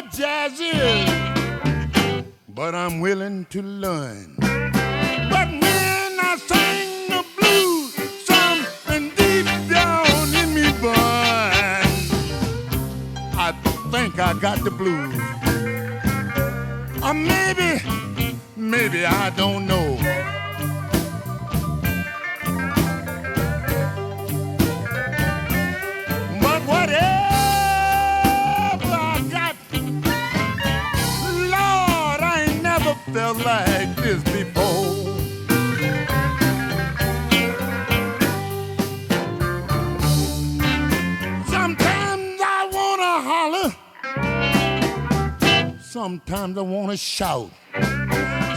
what jazz is, but I'm willing to learn. But when I sing the blues, something deep down in me burns. I think I got the blues. Or maybe, maybe I don't know. Sometimes I wanna shout,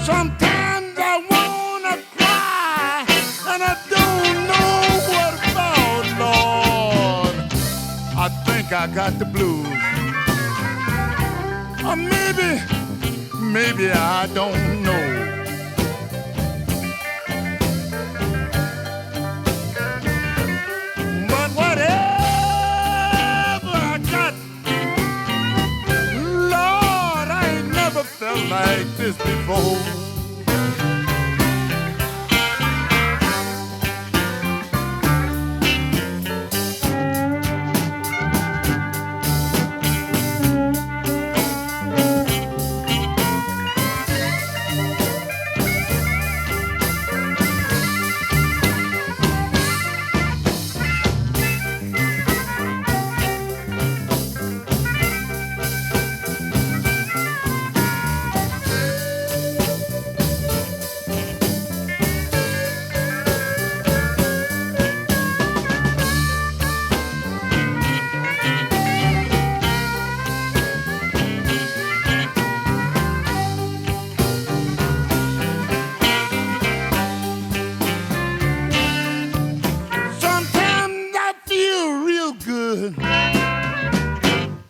sometimes I wanna cry, and I don't know what about, Lord. I think I got the blues. Or maybe, maybe I don't know. This before.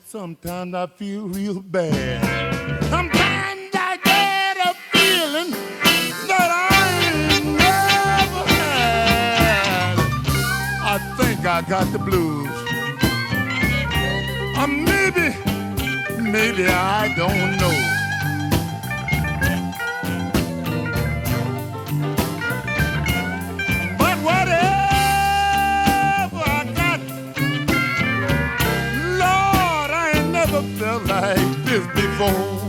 Sometimes I feel real bad. Sometimes I get a feeling that I never had. I think I got the blues. Or maybe, maybe I don't know. This before.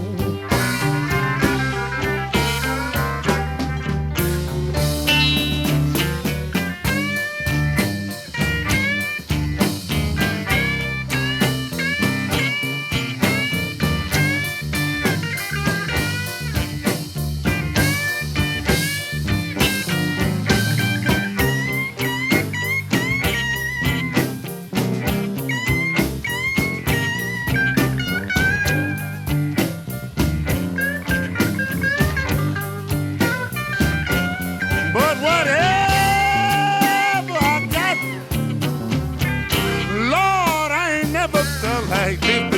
I